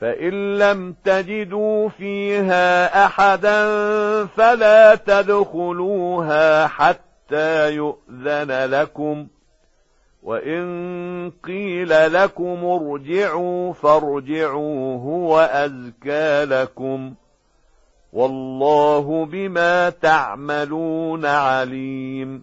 فإن لم تجدوا فيها أحدا فلا تدخلوها حتى يؤذن لكم وإن قيل لكم ارجعوا فارجعوا هو أزكى لكم والله بما تعملون عليم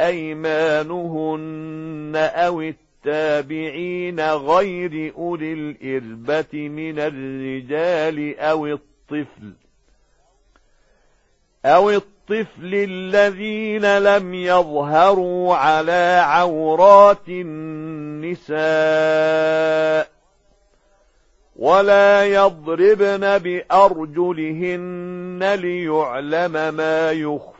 أيمانهن أو التابعين غير أولي الإربة من الرجال أو الطفل أو الطفل الذين لم يظهروا على عورات النساء ولا يضربن بأرجلهن ليعلم ما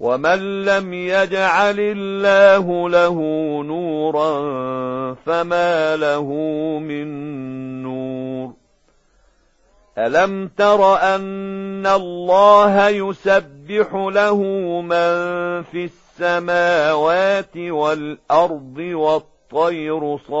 ومن لم يجعل الله له نورا فما له من نور ألم تر أن الله يسبح له من في السماوات والأرض والطير صافات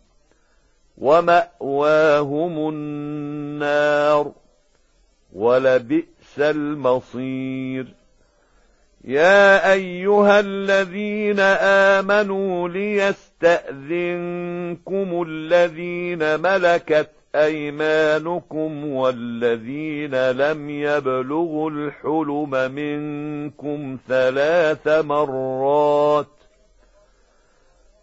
ومأواهم النار ولبئس المصير. يا أيها الذين آمنوا ليستأذنكم الذين ملكت أيمانكم والذين لم يبلغوا الحلم منكم ثلاث مرات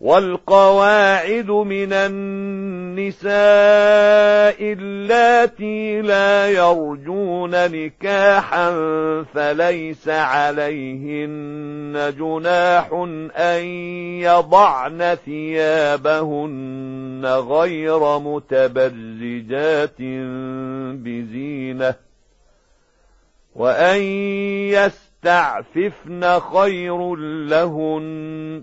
والقواعد من النساء اللاتي لا يرجون نكاحا فليس عليهن جناح أن يضعن ثيابهن غير متبرجات بزينة وأن يستعففن خير لهن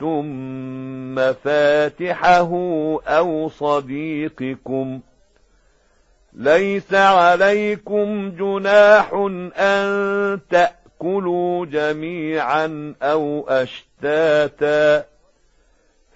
ملكتم مفاتحه أو صديقكم ليس عليكم جناح أن تأكلوا جميعا أو أشتاتا